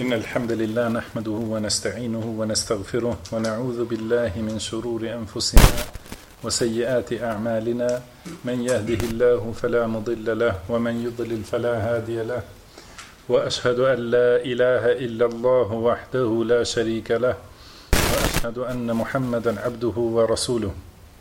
إن الحمد لله نحمده ونستعينه ونستغفره ونعوذ بالله من شرور أنفسنا وسيئات أعمالنا من يهده الله فلا مضل له ومن يضلل فلا هادي له وأشهد أن لا إله إلا الله وحده لا شريك له وأشهد أن محمدا عبده ورسوله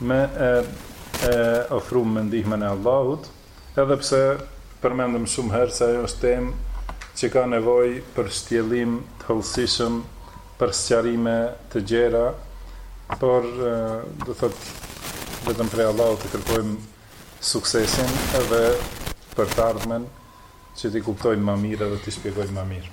me e e ofru me ndihmën e Allahut, edhe pse përmendëm shumë herë se ajo është temë që ka nevojë për shtjellim të hollësishëm, për sqarime të gjera, por do thotë vetëm prej Allahut të kërkojmë suksesin edhe për të ardhmen që t'i kuptojmë ma mirë edhe t'i shpjegojmë ma mirë.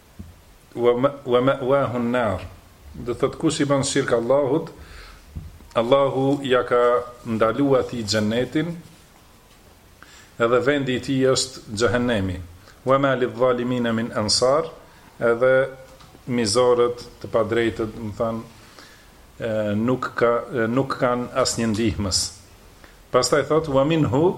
wa ma'wahu an-nar. Do thot kush i ban shirk Allahut, Allahu ja ka ndalu atij xhennetin, edhe vendi i tij është xhehenemi. Wa ma lidh-dhalimin min ansar, edhe mizorët të padrejtët, domethanë nuk ka nuk kanë asnjë ndihmës. Pastaj thot wa minhu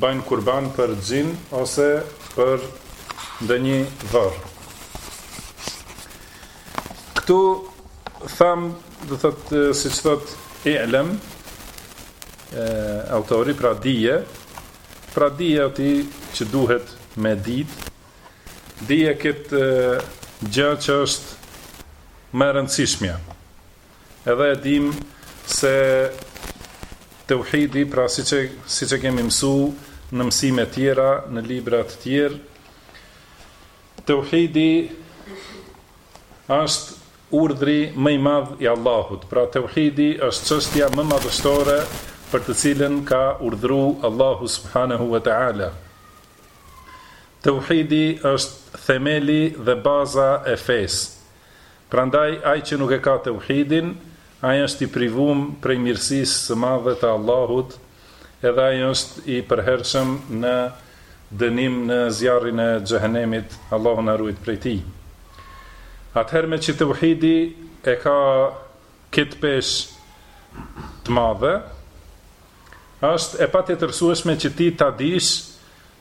bajnë kurban për xhin ose për ndonjë varr. Këtu tham, do thot siç thot I'lam autori pra dije, pra dije atë që duhet me dit, dije këtë gja që është më e rëndësishmja. Edhe e dimë se teuhidi, pra siç e siç e kemi mësu në mësime tjera, në libra të tjerë, teuhidi është urdhri më i madh i Allahut, pra teuhidi është çështja më madhështore për të cilën ka urdhru Allahu subhanehu ve teala. Teuhidi është themeli dhe baza e fesë. Prandaj ai që nuk e ka teuhidin, ai është i privum prej mirësisë së madhe të Allahut edhe ai është i përhershëm në dënim në zjarrin e Xhehenemit, Allahu na ruajt prej tij. Atëherë meqë teuhidi e ka këtë peshë të madhe, është e patjetërsueshme që ti ta dish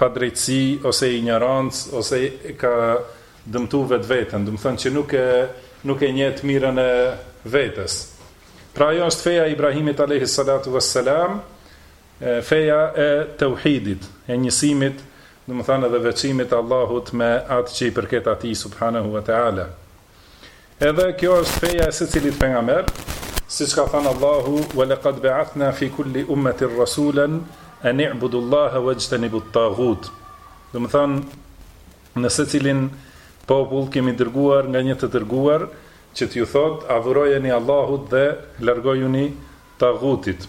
padrejtësi ose injorancë ose e ka dëmtu vetveten domethënë që nuk e nuk e njeh të mirën e vetes pra ajo është feja e Ibrahimit alejhi salatu ves selam feja e teuhidit e njësimit domethënë edhe veçimit të Allahut me atë që i përket atij subhanehu ve teala. Edhe kjo është feja e secilit pejgamber, siç ka thanë Allahu: "Wa laqad ba'athna fi kulli ummatin rasulan an i'budu Allaha wajtanibu at-taghut." Domethanë, në secilin popull kemi dërguar nga një të dërguar që t'ju thotë, Adhurojeni Allahut dhe largojuni taghutit.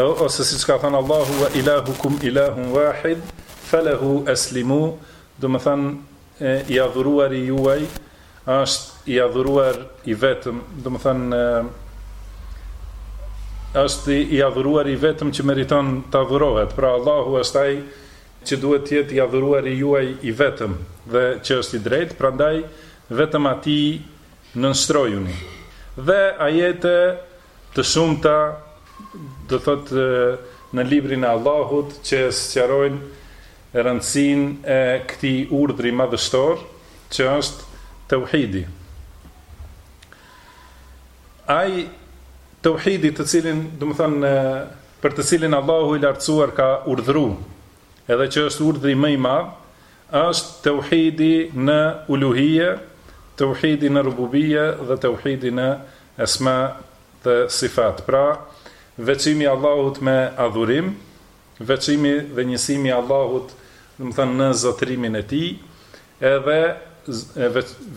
ose siç ka thënë Allahu wa ilahukum ilahun wahid falahu aslimu domethënë i adhuruari juaj është i adhuruar i vetëm domethënë është i adhuruar i vetëm që meriton të adhurohet pra Allahu është ai që duhet të jetë i adhuruari juaj i vetëm dhe që është i drejtë prandaj vetëm atij nënshtrojuni dhe ajete Të shumta, domethënë në librin e Allahut që sqarojnë rëndësinë e këtij urdhri madhështor që është tauhidi. Ai tauhidi të cilin, domethënë për të cilin Allahu i lartësuar ka urdhru, edhe që është urdhri më i madh, është tauhidi në uluhije, tauhidi në rububije dhe tauhidi në Esma dhe Sifat, pra, veçimi i Allahut me adhurim, veçimi dhe njësimi i Allahut, domethënë në zotërimin e Tij, edhe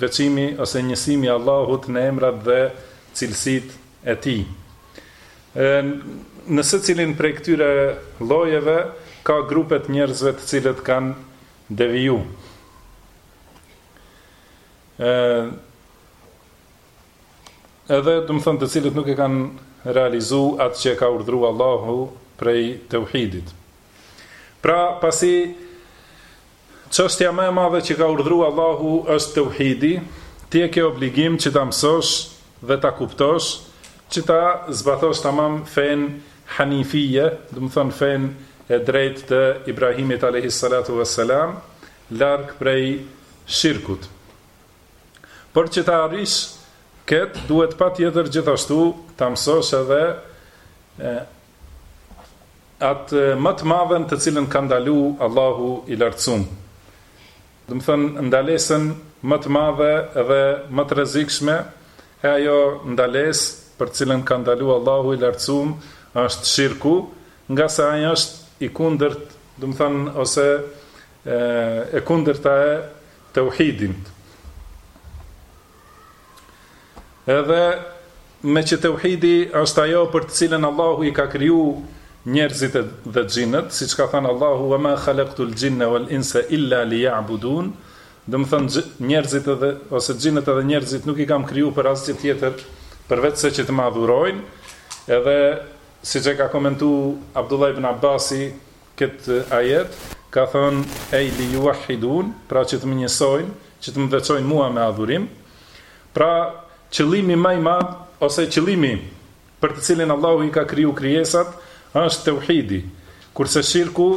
veçimi ose njësimi i Allahut në emrat dhe cilësitë e Tij. Në secilin prej këtyre llojeve ka grupe të njerëzve të cilët kanë deviju. Edhe, domethënë, të cilët nuk e kanë realizu atë që e ka urdhru Allahu prej teuhidit. Pra, pasi çështja më e madhe që ka urdhru Allahu është teuhidi, ti e ke obligim që ta mësosh dhe ta kuptosh, që ta zbatosh tamam fenë hanifije, domethënë fenë e drejtë të Ibrahimit alayhi salatu vesselam, larg prej shirkut. Por që ta arrish këtë, duhet patjetër gjithashtu ta mësosh edhe e, atë më të madhen të cilën ka ndalu Allahu i lartësum. Domethënë, ndalesën më të madhe dhe më të rezikshme, e ajo ndalesë për të cilën ka ndalu Allahu i lartësum, është shirku, ngase ai është i kundërt, domethënë, ose e kundërta e tauhidit. Edhe meqë tauhidi është ajo për të cilën Allahu i ka kriju njerëzit dhe xhinët, siç ka thënë Allahu wa ma khalaqtul jinna wal insa illa liya'budun, domethënë njerëzit edhe ose xhinët edhe njerëzit nuk i kam kriju për asgjë tjetër përveçse që të më adhurojnë. Edhe siç e ka komentu Abdullah ibn Abbasi këtë ajet, ka thënë, Ej li juwahhidun, pra që të më njësojnë, që të më veçojnë mua me adhurim. Pra, qëllimi më i madh ose qëllimi për të cilin Allahu i ka kriju krijesat është teuhidi, kurse shirku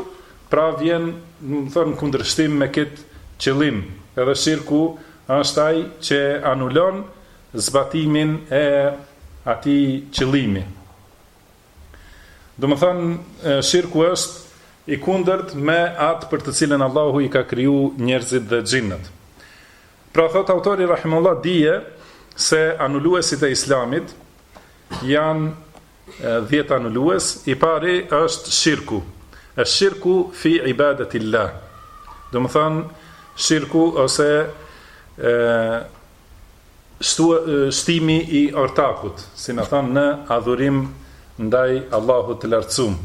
pra vjen, domethonë, në kundërshtim me këtë qëllim. Edhe shirku është ai që anulon zbatimin e atij qëllimi. Domethënë, shirku është i kundërt me atë për të cilën Allahu i ka kriju njerëzit dhe xhinët. Pra thot autori rahimehullah dije se anuluesit e Islamit janë 10 anulues, i pari është shirku. Esh-shirku fi ibadetillah. Domethënë, shirku ose shtimi i ortakut, si me thanë, në adhurim ndaj Allahut të Lartësum.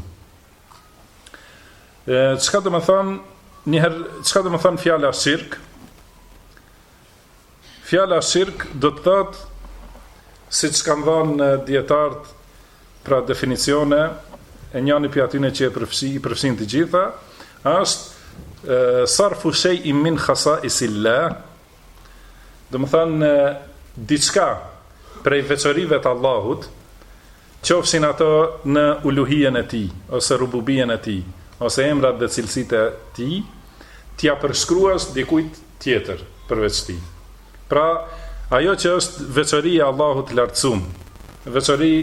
Çka domethanë, një herë, çka domethanë fjala shirk? Fjala shirk do të thotë siç kanë dhanë dijetarët pra definicione, e njani prej atyne që e përfshi, i përfshin të gjitha, është sarfu shej'in min khasaisil-lah, Domethanë diçka prej veçorive të Allahut, qofshin ato në uluhijen e Tij, ose rububijen e Tij, ose emrat dhe cilësitë e Tij, t'ia përshkruash dikujt tjetër përveç Tij. Pra, ajo që është veçori e Allahut të Lartësum, veçori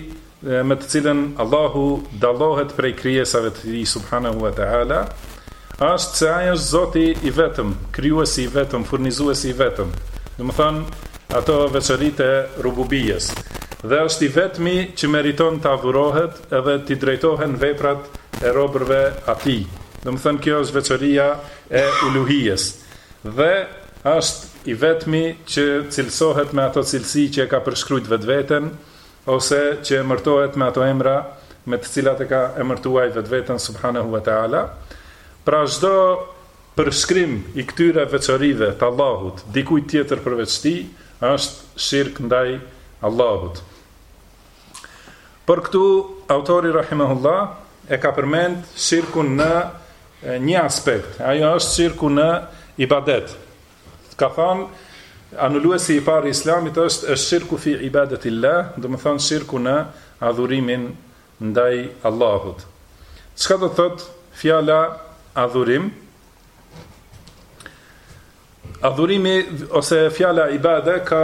me të cilën Allahu dallohet prej krijesave të Tij subhanahu wa taala, është se Ai është Zoti i vetëm, krijuesi i vetëm, furnizuesi i vetëm. Domethonë ato veçoritë e rububijes. Dhe është i vetmi që meriton të adhurohet edhe t'i drejtohen veprat e robërve Atij. Domethonë kjo është veçoria e uluhijes. Dhe është i vetmi që cilësohet me ato cilësi që e ka përshkrujt vetveten, Ose që emërtohet me ato emra me të cilat e ka emërtuaj vetveten subhanehu ve teala. Pra çdo përshkrim i këtyre veçorive t'Allahut dikujt tjetër përveç Tij është shirk ndaj Allahut. Por këtu autori rahimehullah e ka përmend shirkun në një aspekt, e ajo është shirku në ibadet. Ka thënë, Anuluesi i parë i Islamit është esh-shirku fi ibadetillah, domethanë shirku në adhurimin ndaj Allahut. Çka do të thotë fjala adhurim? Adhurimi ose fjala ibade ka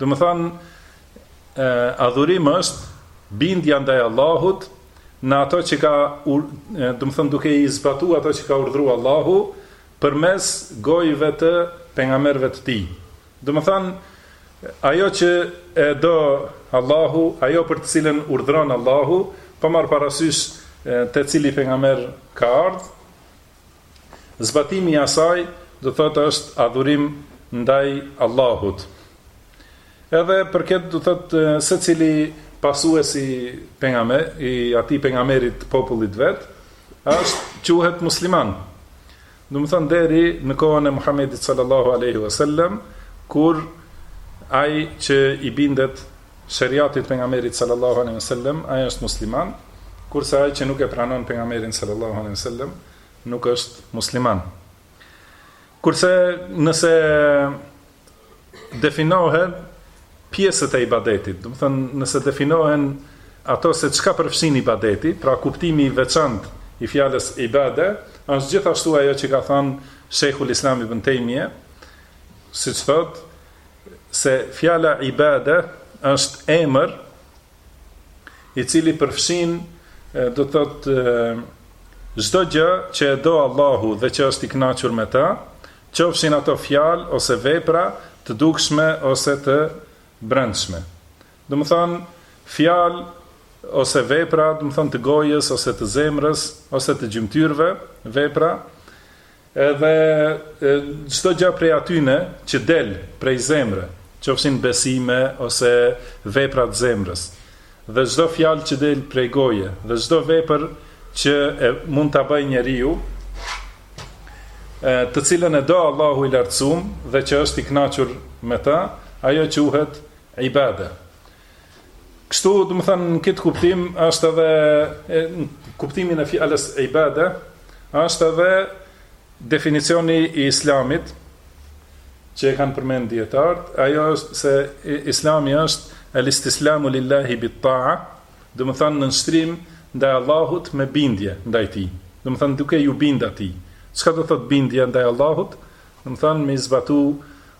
Domethënë, adhurim është bindja ndaj Allahut në ato që ka, domethënë, duke i zbatu ato që ka urdhru Allahu përmes gojve të pejgamberëve të tij. Domethënë, ajo që e do Allahu, ajo për të cilën urdhron Allahu, pa marrë parasysh te cili pejgamber ka ardhë, Zbatimi i asaj do të thotë është adhurim ndaj Allahut. Edhe për këtë do të thotë secili pasues i pejgamberit, atij pejgamberit të popullit vet është quhet musliman. Domethënë deri në kohën e Muhamedit sallallahu alaihi wasallam kur ai që i bindet Sheriatit Pejgamberit sallallahu alejhi ve sellem, ai është musliman, kurse ai që nuk e pranon Pejgamberin sallallahu alejhi ve sellem, nuk është musliman. Kurse nëse definohen pjesët e ibadetit, domethënë nëse definohen ato se çka përfshin ibadeti, pra kuptimi i veçantë i fjalës ibade, është gjithashtu ajo që ka thënë Sheikhul Islam Ibn Taymije, siç thotë, se fjala ibade është emër i cili përfshin do të thotë çdo gjë që e do Allahu dhe që është i kënaqur me të, qofshin ato fjalë ose vepra të dukshme ose të brendshme. Domethënë fjalë ose vepra, domethënë të gojës ose të zemrës ose të gjymtyrëve, vepra Edhe çdo gjë prej atyne që del prej zemre, qofshin besime ose vepra të zemrës, dhe çdo fjalë që del prej goje, dhe çdo vepër që mund ta bëjë njeriu, të cilën e do Allahu i Lartësuar dhe që është i kënaqur me të, ajo quhet ibade. Kështu, domethënë në këtë kuptim është edhe në kuptimin e fjalës ibade, është edhe definicioni i Islamit që e kanë përmend dijetarët, ajo është se Islami është al-istislamu lillahi bit-ta'a, domethënë nënshtrim ndaj Allahut me bindje ndaj tij. Domethënë duke iu bind atij. Çka do thotë bindja ndaj Allahut? Domethënë me i zbatu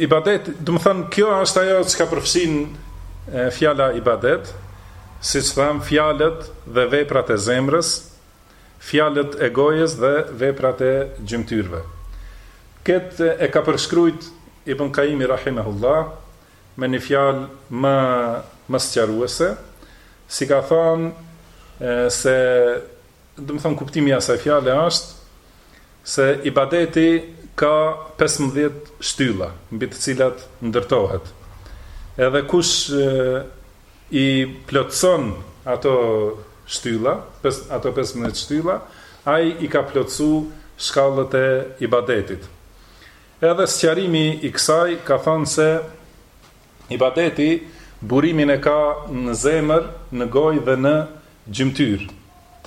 Ibadet, domethënë kjo është ajo çka përfshin fjala ibadet, siç thamë fjalët dhe veprat e zemrës, fjalët e gojës dhe veprat e gjymtyrëve. Këtë e ka përshkrujt Ibn Kajimi rahimehullah me një fjalë më më sqaruese, si ka thënë se domethënë kuptimi i asaj fjale është se ibadeti ka pesëmbëdhjetë shtylla mbi të cilat ndërtohet. Edhe kush i plotëson ato shtylla, ato pesëmbëdhjetë shtylla, ai i ka plotësu shkallët e ibadetit. Edhe sqarimi i kësaj ka thanë se Ibadeti burimin e ka në zemër, në gojë dhe në gjymtyrë.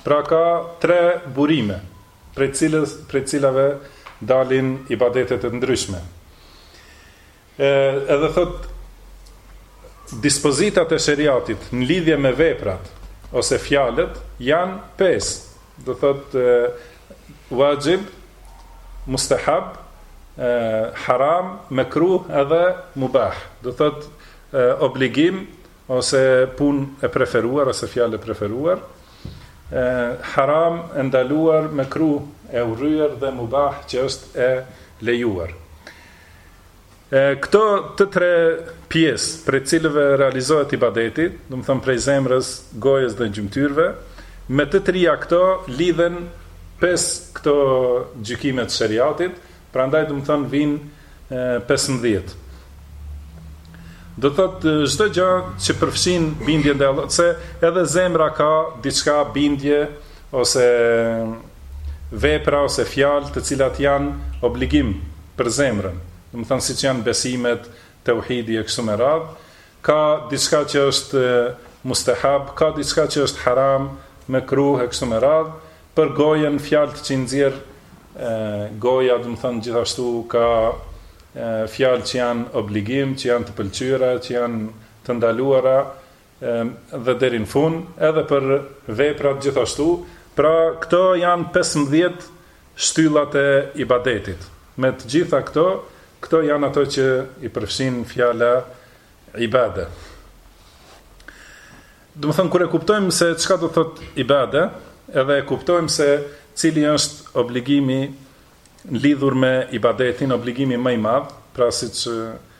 Pra ka tre burime, prej cilës, prej cilave dalin ibadetet e ndryshme. E, edhe thotë dispozitat e sheriatit në lidhje me veprat ose fjalët janë pesë. Do thotë wajib, mustahab, haram, mekruh edhe mubah. Do thot obligim ose punë e preferuar ose fjalë e preferuar. E, haram e ndaluar mekruh e urryer dhe mubah që është e lejuar. E këto të tre pjesë, prej cilëve realizohet ibadeti, domethënë prej zemrës, gojës dhe gjymtyrëve, me të trija këto lidhen pesë këto gjykime të sheriatit, prandaj domethënë vijnë pesëmbëdhjetë. Do thotë çdo gjë që përfshin bindje n'Allah, se edhe zemra ka diçka bindje ose vepra ose fjalë të cilat janë obligim për zemrën, domethënë siç janë besimet, teuhidi e kështu me radhë, ka diçka që është mustehab, ka diçka që është haram, mekruh e kështu me radhë, për gojën fjalët që nxjerr goja, domethënë gjithashtu ka fjalë që janë obligim, që janë të pëlqyera, që janë të ndaluara, dhe deri në fund edhe për veprat gjithashtu, pra këto janë pesëmbëdhjetë shtyllat e ibadetit, me të gjitha këto, këto janë ato që i përfshin fjala ibade. Do të thonë kur e kuptojmë se çka do thot ibade, edhe e kuptojmë se cili është obligimi lidhur me ibadetin, obligimi më i madh, pra siç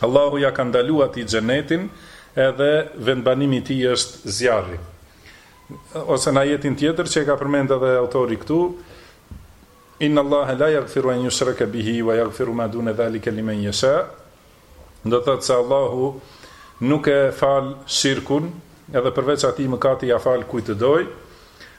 Allahu ia ka ndalu atij xhenetin edhe vendbanimi i tij është zjarri. Ose në ajetin tjetër që e ka përmendë edhe autori këtu, Inna Allahe la jagfiru en yushrake bihi wa jagfiru ma dune dhalike limen yasha. Do thotë se Allahu nuk e fal shirkun, edhe përveç atij mëkati ja fal kujt të dojë.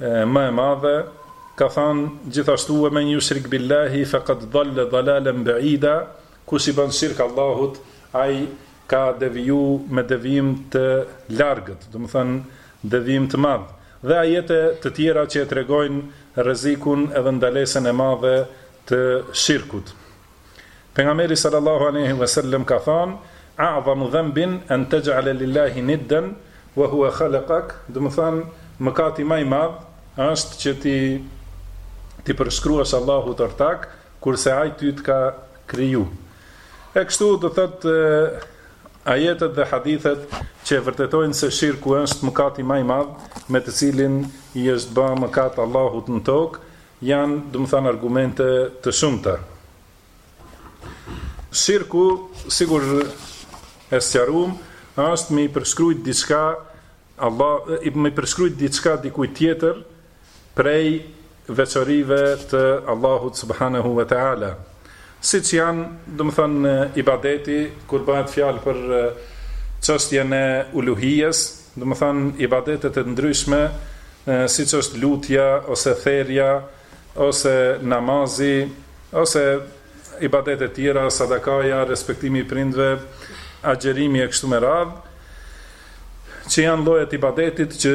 e më e madhe, ka thënë gjithashtu, Wa man yushrik billahi faqad dalla dalalan ba'ida, Kush i bën shirk Allahut, ai ka deviju me devijim të largët, domethënë devijim të madh. Dhe ajete të tjera që e tregojnë rrezikun edhe ndalesën e madhe të shirkut. Pejgamberi sallallahu alejhi ve sellem ka thënë, A'zamu dhanbin an taj'ale lillahi niddan wa huwa khalaqak, domethënë, mëkati më i madh është që ti t'i përshkruash Allahut ortak, kurse ai ty të ka kriju. E kështu domethënë ajetet dhe hadithet që e vërtetojnë se shirku është mëkati më i madh me të cilin i është bë mëkat Allahut në tokë, Janë, domethënë, argumente të shumta. Shirku, sikur e sqaruam, është me i përshkrujt diçka Allah, me i përshkrujt diçka dikujt tjetër prej veçorive të Allahut subhanahu wa taala. Siç janë, domethënë, ibadeti, kur bëhet fjalë për çështjen e uluhijes, domethënë, ibadetet e ndryshme, siç është lutja, ose therja, ose namazi, ose ibadete tjera, sadakaja, respektimi i prindve, agjërimi e kështu me radhë, që janë lloje të ibadetit që,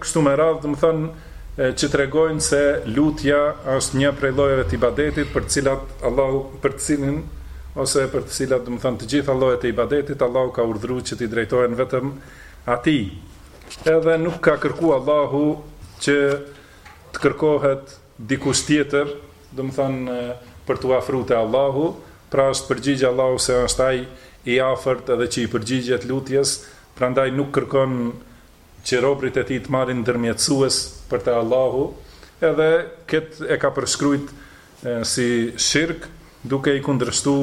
Kështu me radhë, domethënë që tregojnë se lutja është një prej llojeve të ibadetit për të cilat Allahu për të cilin ose për të cilat domethënë të gjitha llojet e ibadetit Allahu ka urdhëru që t'i drejtohen vetëm atij. Edhe nuk ka kërku Allahu që të kërkohet dikush tjetër, domethënë për t'u afru te Allahu, pra është përgjigj Allahu se është Ai i afërt edhe që i përgjigjet lutjes, prandaj nuk kërkon që robërit e Tij të marrin ndërmjetësues për te Allahu, edhe këtë e ka përshkrujt si shirk, duke i kundërshtu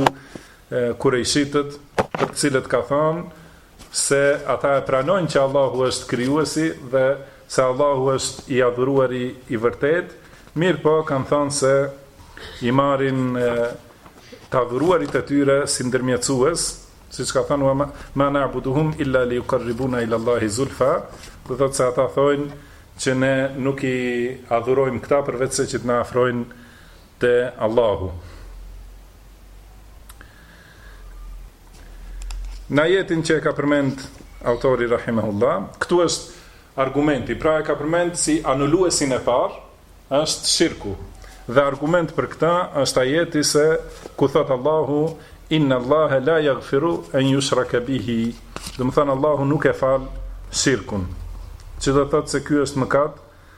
Kurejshitët, për të cilët ka thënë, se ata e pranojnë që Allahu është Krijuesi dhe se Allahu është i adhuruari i vërtetë, mirëpo kanë thënë se i marrin të adhuruarit e tyre si ndërmjetësues, siç ka thënë ma na'buduhum illa liyuqarribuna ila Allahi zulfa, e thotë se ata thonë që ne nuk i adhurojmë këta përveçse që të na afrojnë te Allahu. Në ajetin që e ka përmend autori rahimahullah, këtu është argumenti, pra e ka përmend si anuluesin e parë, është shirku. Dhe argument për këtë është ajeti se ku thot Allahu inna Allahe la yaghfiru an yushraka bihi. Domethonë Allahu nuk e fal shirkun. Që do të thotë se ky është mëkat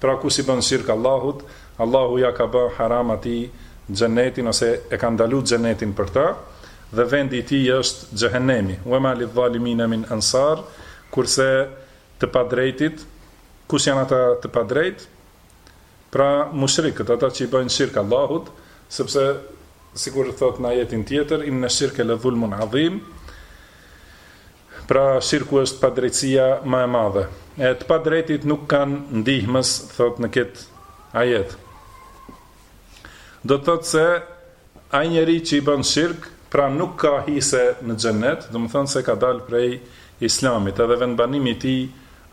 Pra kush i bën shirk Allahut, Allahu ia ka ba haram atij xhenetin ose e ka ndalu xhenetin për ta, dhe vendi i tij është xhehenemi, Wa ma lidh-dhalimina min ansar, kurse të padrejtit, kush janë ata të padrejtë, pra mushrikët, ata që i bëjnë shirk Allahut, sepse sikur thotë në ajetin tjetër, Inne shirke le dhulmun adhim, Pra shirku është padrejtësia ma e madhe. E të padrejtit nuk kanë ndihmës, thotë në këtë ajet. Do të thotë se ai njeri që i bën shirk, pra nuk ka hise në xhennet, domethonë se ka dalë prej islamit, edhe vendbanimi i tij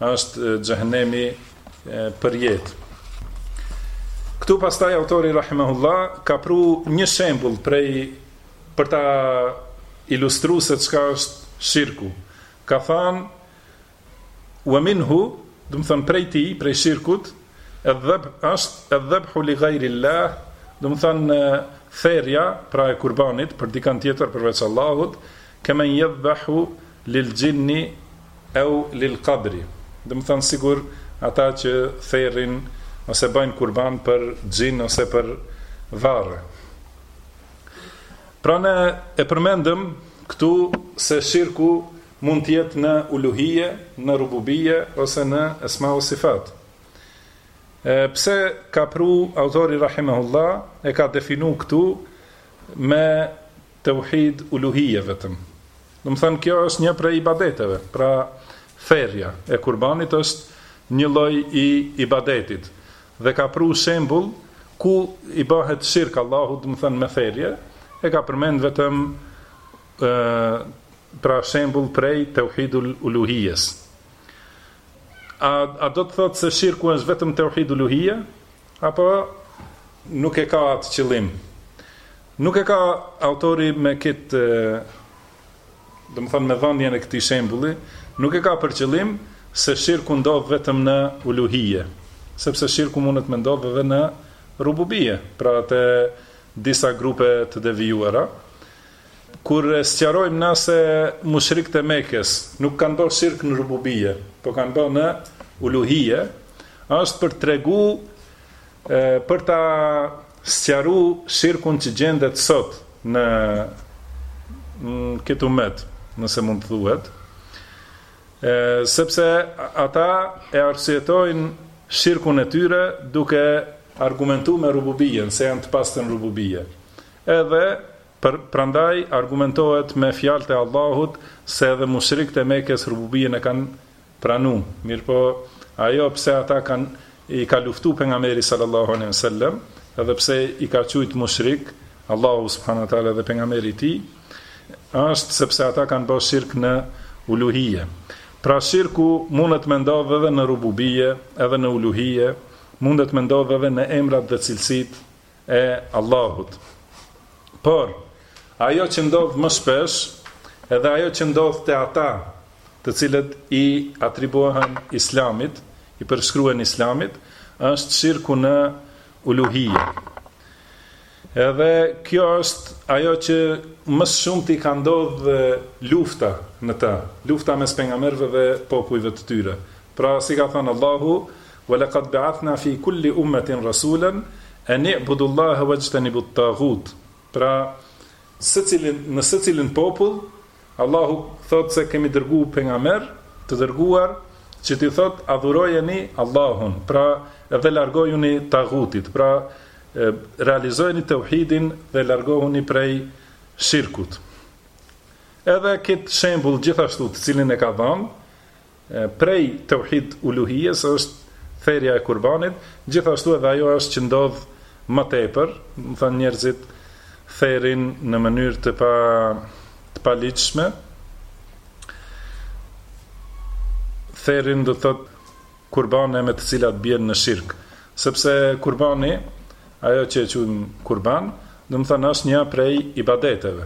është xhehenemi për jetë. Këtu pastaj autori rahimahullah ka pru një shembull prej Për ta ilustru se çka është shirku, ka thanë, Wa minhu, domethonë prej tij, prej shirkut, Edh-dhebh, është, Edh-dhebhu li gajrillah, domethonë therja, pra e kurbanit, për dikënd tjetër përveç Allahut, Kemen yadhbahu lil jinni ew lil qabri, domethonë sikur ata që therrin ose bëjnë kurban për xhin ose për varre. Pra ne e përmendëm këtu se shirku mund të jetë në uluhije, në rububije ose në esma u sifat. E, pse ka pru autori Rahimehullah e ka definu këtu me teuhid uluhije vetëm. Domethanë kjo është një prej ibadeteve, pra therja e kurbanit është një lloj i ibadetit. dhe ka pru shembull ku i bahet shirk Allahut domethan me therje e ka përmend vetëm ë pra shembull prej tauhidul uluhijes a a do të thotë se shirku është vetëm tauhid uluhije apo nuk e ka atë qëllim nuk e ka autori me këtë Domethënë me dhënien e këtij shembulli nuk e ka për qëllim se shirku ndodh vetëm në uluhije, sepse shirku mundet me ndodh edhe në rububije, pra te disa grupe të devijuara, kur e sqarojmë na se mushrikët e Mekes nuk kanë bërë shirk në rububije, po kanë bërë në uluhije, është për me tregu për ta Sqaru shirkun që gjendet sot në këtë umet, nëse mund të thuhet, sepse ata e arsyetojnë shirkun e tyre duke argumentu me rububien, se janë të pastër në rububie. Edhe Për, prandaj, argumentohet me fjalët e Allahut se edhe mushrikët e Mekes rububien e kanë pranu, mirëpo ajo pse ata kanë i ka luftu Pejgamberi sallallahu alejhi ve sellem, edhe pse i ka qujt mushrikë Allahu subhanahu ve teala dhe Pejgamberi i tij, është sepse ata kanë bërë shirk në uluhije. Pra shirku mundet me ndodhë edhe në rububije, edhe në uluhije, mundet me ndodhë edhe në emrat dhe cilësitë, e Allahut. Por ajo që ndodh më shpesh, edhe ajo që ndodh te ata, të cilët i atribuohen Islamit, i përshkruhen Islamit, është shirku në uluhije. Edhe kjo është ajo që më shumë t'i ka ndodh lufta në të, lufta mes pejgamberëve dhe popujve të tyre. Pra si ka thënë Allahu, Wa laqad ba'athna fi kulli ummatin rasulan an i'budu Allaha wajtanibu at-taghut. Pra, secilin, në secilin popull, Allahu thotë se kemi dërgu pejgamber të dërguar që t'i thotë adhurojeni Allahun, pra edhe largojuni taghutit, pra realizojeni teuhidin dhe largohuni prej shirkut. Edhe këtë shembull gjithashtu të cilin e ka dhënë Prej teuhid uluhijes është therja e kurbanit, gjithashtu edhe ajo është që ndodh më tepër, domethënë njerëzit therin në mënyrë të pa të paligjshme, therin do të thotë kurbane me të cilat bien në shirk, sepse kurbani, ajo që e quajmë kurban, domethënë është një prej ibadeteve.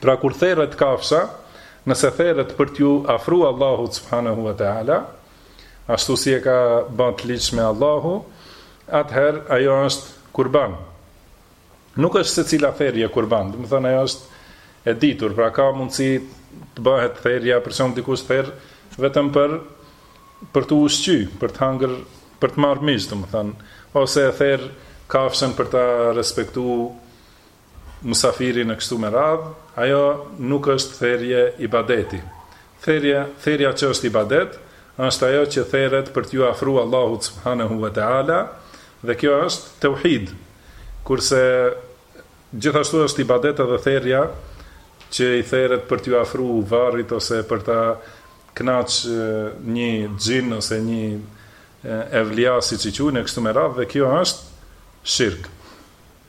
Pra kur theret kafsha, nëse theret për t'iu afru Allahut subhanahu wa taala, ashtu si e ka bën të ligjshme Allahu, atëherë ajo është kurban. Nuk është secila therje kurban, do të thonë ajo është e ditur, pra ka mundësi të bëhet therja, për shembull dikush ther vetëm për për t'u ushqy, për të hangër, për të marrë mish, do të thonë, ose e ther kafshën për ta respektu Musafirin e kështu me radhë, ajo nuk është therje ibadeti. Therja, therja që është ibadet, është ajo që theret për t'ju afru Allahut subhanehu ve teala, dhe kjo është teuhid. Kurse gjithashtu është ibadet edhe therja që theret për t'ju afru varrit ose për ta kënaq një xhin ose një evlia siç i quajnë e kështu me radhë dhe kjo është shirk.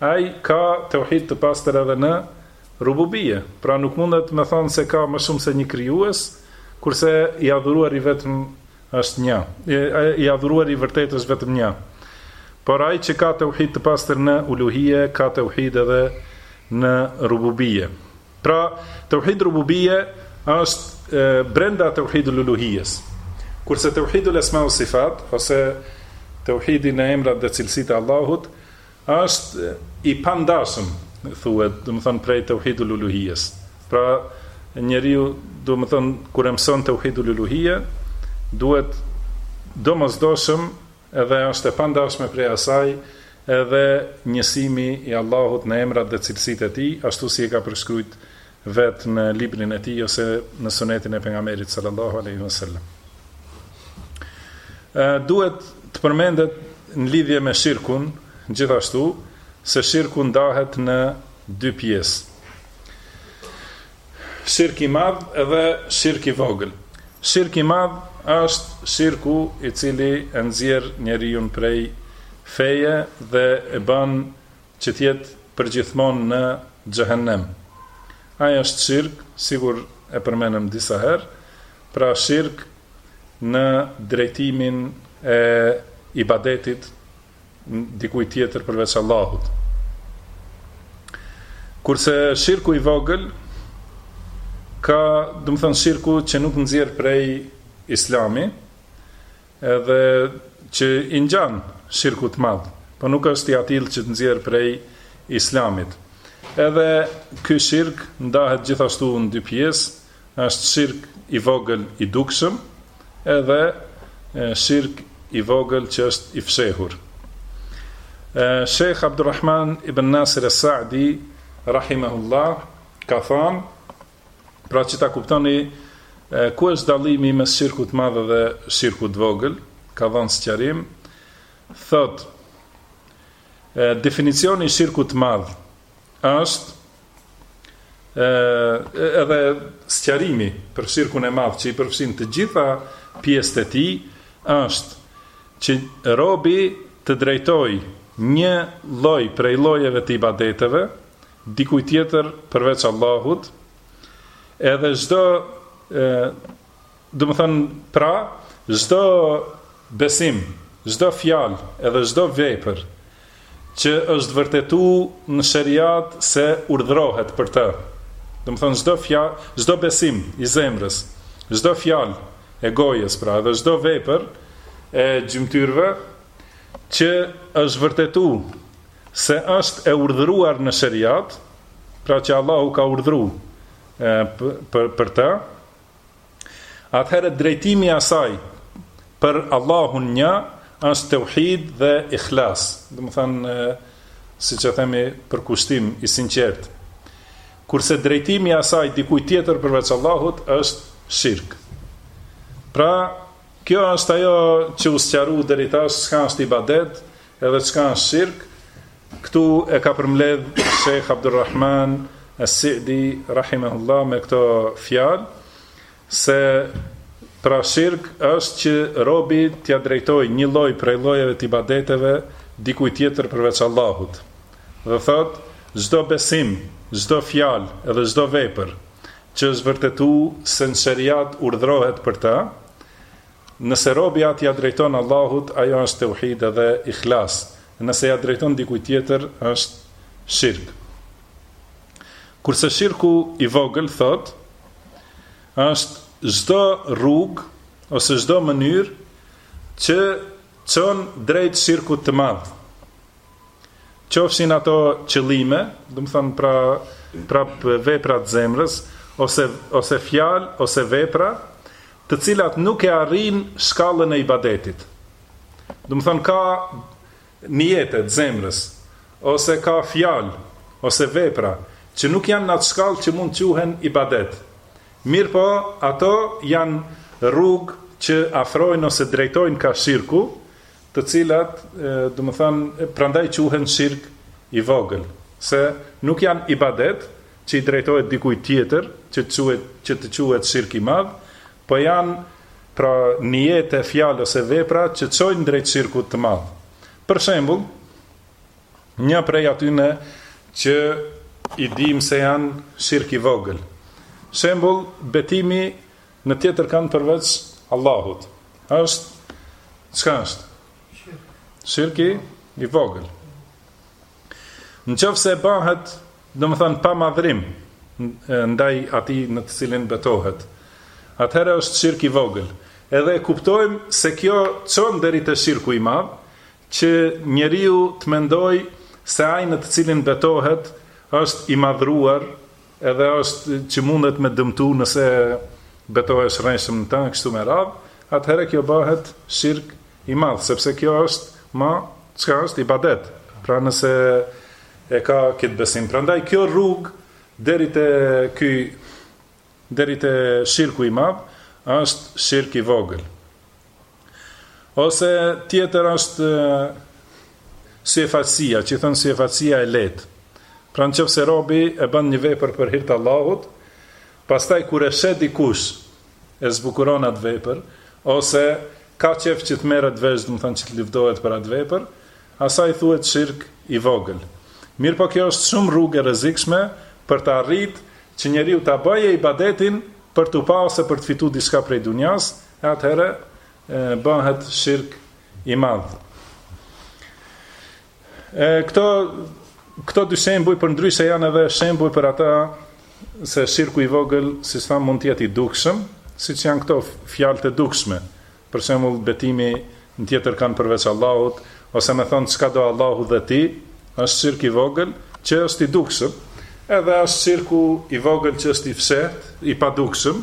Ai ka teuhid të pastër edhe në Rububije, pra nuk mundet me thënë se ka më shumë se një krijues, kurse i adhuruari vetëm është një, i adhuruari i vërtetë është vetëm një. Por ai që ka teuhid të pastër në Uluhije, ka teuhid edhe në Rububije. Pra, teuhid Rububije është brenda teuhid Uluhijes. Kurse teuhidul Esma ue Sifat ose teuhidi në emrat dhe cilësitë e Allahut Është i pandashëm, thuhet, domethënë prej teuhidul uluhijjes. Pra, njeriu, domethënë kur e mëson teuhidul uluhijje, duhet domosdoshëm edhe është e pandashme prej asaj edhe njësimi i Allahut në emrat dhe cilësitë e tij, ashtu si e ka përshkrujt vetë në librin e tij ose në sunetin e pejgamberit sallallahu alaihi wasallam. Ë duhet të përmendet në lidhje me shirkun gjithashtu se shirku ndahet në dy pjesë. Shirk i madh dhe shirk i vogël. Shirk i madh është shirku i cili e nxjerr njeriun prej feje dhe e bën që të jetë përgjithmonë në xhehenem. Ai është shirk, sikur e përmenëm disa herë, pra shirk në drejtimin e ibadetit dikujt tjetër përveç Allahut. Kurse shirku i vogël ka, domethënë shirku që nuk nxjerr prej Islami, Edhe që i ngjan shirkut të madh, po nuk është i atillë që të nxjerrë prej Islamit. Edhe ky shirk ndahet gjithashtu në dy pjesë, është shirk i vogël i dukshëm, edhe shirk i vogël që është i fshehur. Sheikh Abdurrahman ibn Nasir as-Sa'di rahimahullah ka thënë Pra që ta kuptoni ku është dallimi mes shirkut të madh dhe shirkut të vogël, ka dhënë sqarim, thot definicioni i shirkut të madh është ë edhe sqarimi për shirkun e madh që i përfshin të gjitha pjesët e tij është që robi të drejtojë një lloj prej llojeve të ibadeteve dikujt tjetër përveç Allahut, edhe çdo ë domethënë pra çdo besim, çdo fjalë, edhe çdo vepër që është vërtetu në sheriat se urdhrohet për të. Domethënë, çdo, fja, çdo besim i zemrës, çdo fjalë e gojës, pra dhe çdo vepër e gjymtyrve, që është vërtetu Se është e urdhëruar në sheriat, pra që Allahu ka urdhru për, për të, atëherë drejtimi i asaj për Allahun një është teuhid dhe ihlas, domethënë, siç e themi, përkushtim i sinqertë. Kurse drejtimi i asaj dikuj tjetër përveç Allahut është shirk. Pra, kjo është ajo që u sqaru deri tash, çka është ibadet, Edhe çka është shirk, këtu e ka përmbledh Shejh Abdurrahman As-Sa'di rahimahullah me këto fjalë se pra shirk është që robi t'ia drejtojë një lloj prej llojeve të ibadeteve dikujt tjetër përveç Allahut. Dhe thotë, çdo besim, çdo fjalë edhe çdo vepër që është vërtetu se në sheriat urdhërohet për të, Nëse robi atë ia drejton Allahut, ajo është teuhid edhe ihlas, e nëse ia drejton dikujt tjetër, është shirk. Kurse shirku i vogël, thotë, është çdo rrugë ose çdo mënyrë që çon drejt shirkut të madh. Qofshin ato qëllime, domethënë pra pra vepra të zemrës ose ose fjalë ose vepra, të cilat nuk e arrijnë shkallën e ibadetit. Domethënë ka nijete të zemrës ose ka fjalë ose vepra që nuk janë në atë shkallë që mund të quhen ibadet. Mirëpo ato janë rrugë që afrojnë ose drejtojnë ka shirku, të cilat, domethënë, prandaj quhen shirk i vogël, se nuk janë ibadet, që i drejtohet dikujt tjetër, që të quhet, që të quhet shirk i madh, po janë pra nijete, fjalë ose vepra që çojnë drejt shirkut të madh. Për shembull, një prej atyne që i dimë se janë shirk i vogël. shembull, betimi në tjetërkënd përveç Allahut. është çka është? Shirki i vogël. Në qoftë se bëhet, domethënë pa madhërim ndaj atij në të cilin betohet, atëherë është shirk i vogël. Edhe e kuptojmë se kjo çon deri te shirku i madh, që njeriu të mendojë se ai në të cilin betohet është i madhëruar edhe është që mundet me dëmtu nëse betohesh rrejshëm në ta e kështu me radhë, atëherë kjo bëhet shirk i madh, sepse kjo është, ma çka është? Ibadet, pra nëse e ka këtë besim. Prandaj kjo rrugë deri te ky deri te shirku i madh është shirk i vogël. Ose tjetër është syefaqësia, që i thonë syefaqësia e lehtë. Pra në qoftë se robi e bën një vepër për hir të Allahut, pastaj kur e sheh dikush e zbukuron atë vepër, ose ka qejf që të merret vesh, domethënë që të livdohet për atë vepër, asaj thuhet shirk i vogël. Mirëpo kjo është shumë rrugë e rrezikshme për të arritë që njeriu ta bëjë ibadetin për t'u pa ose për të fitu diçka prej dunjasë, e atëherë bëhet shirk i madh. E këto këto dy shembuj përndryshe janë edhe shembuj për ata se shirku i vogël, siç thamë, mund të jetë i dukshëm, siç janë këto fjalë të dukshme. Për shembull, betimi në tjetërkënd përveç Allahut, ose me thënë çka do Allahu dhe ti, është shirku i vogël që është i dukshëm. Edhe është shirku i vogël që është i fshehtë, i padukshëm,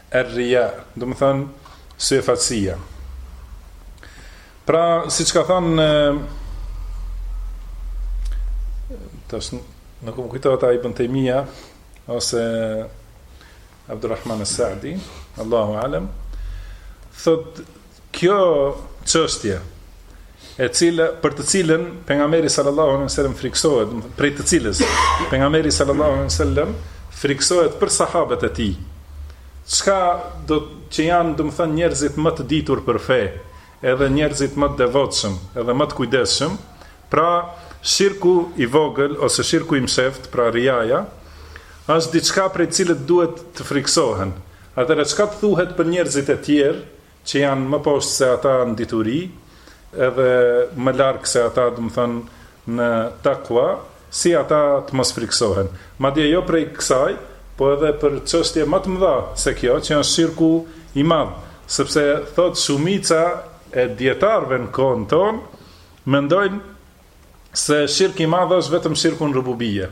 Er-rija, domethënë, syefaqësia. Pra, siç ka thënë, tash nuk më kujtohet a Ibn Tejmija, ose Abdurrahman es-Sa'di, Allahu Alem, thotë, Kjo çështje, e cila për të cilën pejgamberi sallallahu alejhi ve sellem friksohet, prej të cilës pejgamberi sallallahu alejhi ve sellem friksohet për sahabët e tij. Çka, që janë, domethënë njerëzit më të ditur për fe, edhe njerëzit më të devotshëm, edhe më të kujdesshëm, pra shirku i vogël ose shirku i msheftë, pra riaja, është diçka prej të cilës duhet të friksohen. Atëherë çka të thuhet për njerëzit e tjerë? që janë më poshtë se ata në dituri edhe më larg se ata, domethënë, në takua, si ata të mos frikësohen. Madje jo prej kësaj, po edhe për çështje më të mëdha se kjo, që janë shirku i madh, sepse thotë shumica e dijetarëve në kohën tonë mendojnë se shirku i madh është vetëm shirku në rububije.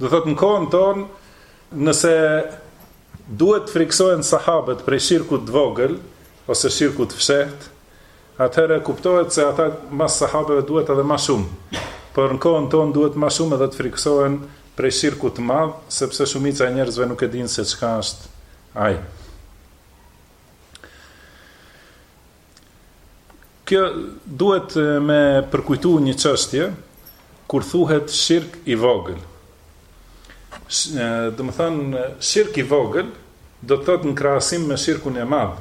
Do thotë në kohën tonë, nëse Duhet të frikësohen sahabët prej shirkut të vogël ose shirkut të fshehtë, atëherë kuptohet se ata mas sahabëve duhet edhe ma shumë, por në kohën tonë duhet ma shumë edhe të frikësohen prej shirkut të madh, sepse shumica e njerëzve nuk e dinë se çka është ai. Kjo duhet me përkujtu një çështje kur thuhet shirk i vogël. Domethënë shirk i vogël do të thotë në krahasim me shirkun e madh.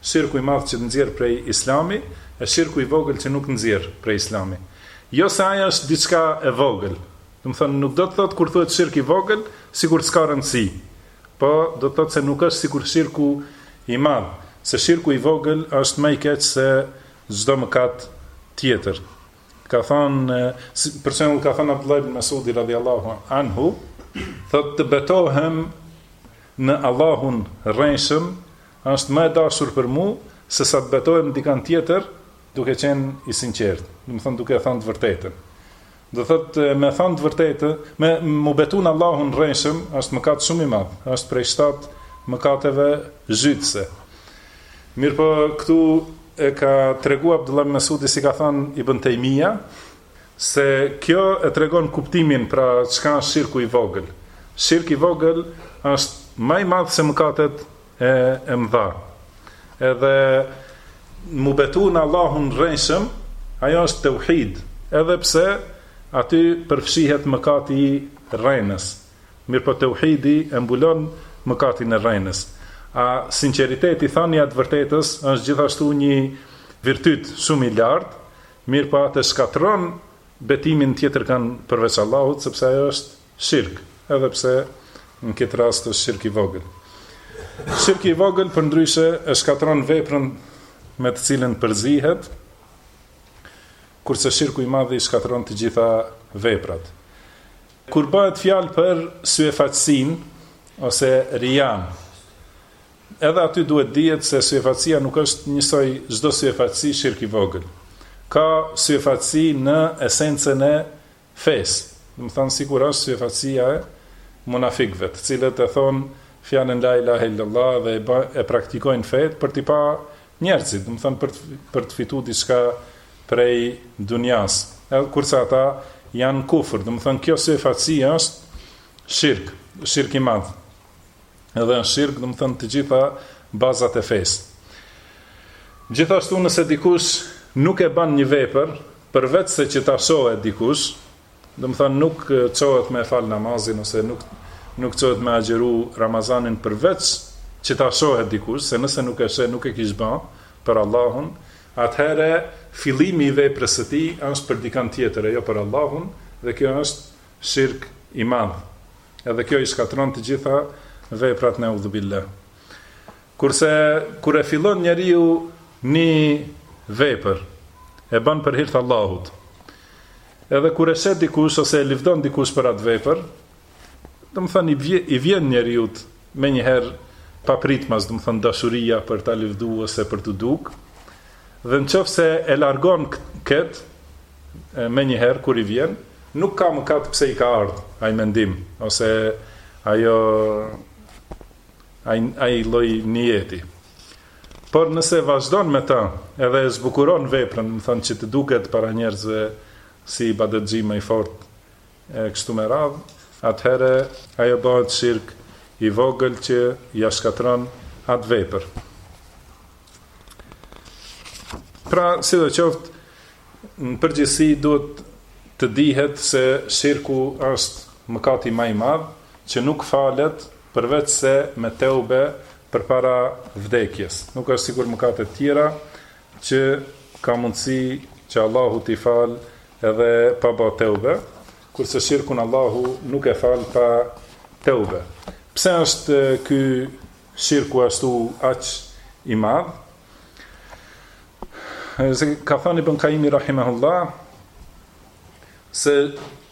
Shirku i madh që të nxjerr prej Islami e shirku i vogël që nuk të nxjerr prej Islami. Jo se ai është diçka e vogël. Domethënë nuk do të thotë kur thuhet shirk i vogël, sikur s'ka rëndësi. Po, do të thotë se nuk është sikur shirku i madh, se shirku i vogël është më i keq se çdo mëkat tjetër. Ka thënë, për shembull, ka thënë Abdullah ibn Mesudi radhiyallahu anhu, thotë të betohem në Allahun rrejshëm është më e dashur për mu se sa të betohem në dikan tjetër duke qenë i sinqertë, domethënë duke thënë të vërtetën. Do thotë me thënë të vërtetën, m'u betu në Allahun rrejshëm, është mëkat shumë i madh, është prej shtatë mëkateve zhytëse. Mirëpo këtu e ka tregu Abdullah ibn Mesudi si ka thënë Ibn Tejmija se kjo e tregon kuptimin pra çka është shirku i vogël. Shirku i vogël është më i madh se mëkatet e e mëdha. Edhe m'u betu në Allahun rrejshëm, ajo është teuhid, edhe pse aty përfshihet mëkati i rrejnës. Mirëpo teuhidi e mbulon mëkatin e rrejnës. A sinceriteti, thania e të vërtetës, është gjithashtu një virtyt shumë i lartë, mirëpo atë e shkatërron betimi në tjetërkënd përveç Allahut, sepse ajo është Shirk, edhe pse në këtë rast është shirk i vogël. Shirku i vogël përndryshe e shkatërron veprën me të cilën përzihet, kurse shirku i madh i shkatërron të gjitha veprat. Kur bëhet fjalë për syefaqësinë ose rian, edhe aty duhet të dihet se syefaqësia nuk është njësoj çdo syefaqësi shirk i vogël. Ka syefaqësi në esencën e fesë, domethënë sikur është syfaqësia e munafikëve, të cilët e thonë fjalën la ilahe illallah dhe e praktikojnë fetë për t'i pa njerëzit, domethënë për të për të fituar diçka prej dunjas, edhe kurse ata janë në kufër, domethënë kjo syfaqësi është shirk, shirk i madh. Edhe në shirk, domethënë të gjitha bazat e fesë. Gjithashtu nëse dikush nuk e bën një vepër, Përveçse që ta shohet dikush, domethënë nuk çohet me fal namazin ose nuk nuk çohet me agjëru Ramazanin përveç që ta shohet dikush, se nëse nuk e sheh, nuk e kish ba për Allahun, atëherë fillimi i veprës së tij është për dikan tjetër e jo për Allahun dhe kjo është shirk i madh. Edhe kjo i shkatërron të gjitha veprat neudhubillah. Kurse kur e fillon njeriu ni vepër, e bën për hir të Allahut. Edhe kur e shet dikush ose e livdon dikush për atë vepër, domethënë i vjen i vjen njeriut menjëherë papritmas, domethënë dashuria për ta livdu ose për t'u duk. Dhe në qoftë se e largon këtë menjëherë kur i vjen, nuk ka mëkat pse i ka ardh ai mendim ose ajo ai ai lloj nijeti. Por nëse vazhdon me ta, edhe e zbukuron veprën, domethënë që të duket para njerëzve si ibadetxhi ma i fortë e kështu me radhë, atëherë ajo bëhet shirk i vogël që ia shkatërron atë vepër. Pra, sidoqoftë, në përgjithësi duhet të dihet se shirku është mëkati ma i madh që nuk falet Përveç se me teube përpara vdekjes, nuk është sikur mëkatet tjera që ka mundësi që Allahu t'i falë edhe pa ba teube, kurse shirkun Allahu nuk e falë pa teube. Pse është ky shirku ashtu aq i madh? Ka thënë Ibn Kajimi rahimahullah se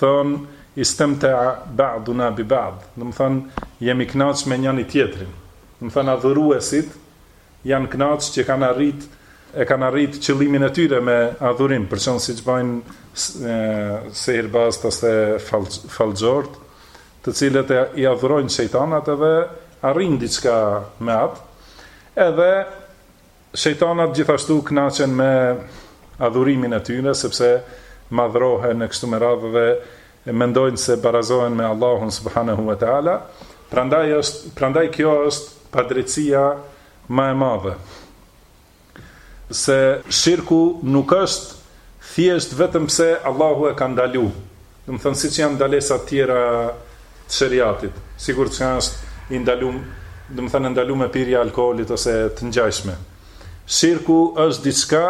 thonë istemte'a ba'duna bi ba'd, domethënë jemi kënaqë me njani-tjetrin, domethënë adhuruesit janë kënaqë që kanë arritë e kanë arritë qëllimin e tyre me adhurim, për shembull siç bajnë sehirbazët ose fallxhort, të cilët e i adhurojnë shejtanat edhe arrijnë diçka me atë. Edhe Shejtanat gjithashtu kënaqen me adhurimin e tyre, sepse madhrohen e kështu me radhë dhe mendojnë se barazohen me Allahun subhanehu ve teala, prandaj është, prandaj kjo është padrejtësia më e madhe. Se shirku nuk është thjesht vetëm se Allahu e ka ndalu. Domethënë siç janë ndalesat tjera të sheriatit, sikur që është i ndalum, domethënë e ndalume pirja e alkoolit ose të ngjajshme. Shirku është diçka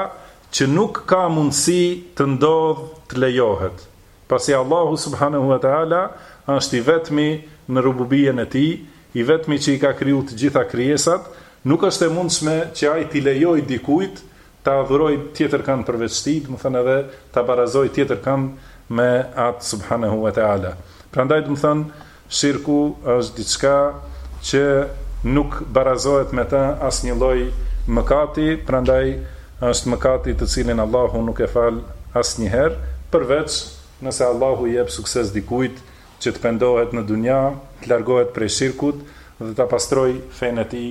që nuk ka mundësi të ndodhë të lejohet, pasi Allahu subhanehu ve teala është i vetmi në rububien e tij, i vetmi që i ka kriju të gjitha krijesat, nuk është e mundshme që ai t'ia lejojë dikujt Ta adhurojë tjetër kënd përveç Tij, domethënë edhe ta barazojë tjetër kënd me Atë subhanehu ue teala. Prandaj, domethënë, shirku është diçka që nuk barazohet me të asnjë lloj mëkati, prandaj është mëkati të cilin Allahu nuk e fal asnjëherë, përveç nëse Allahu i jep sukses dikujt që të pendohet në dunja, të largohet prej shirkut dhe ta pastrojë fenë e tij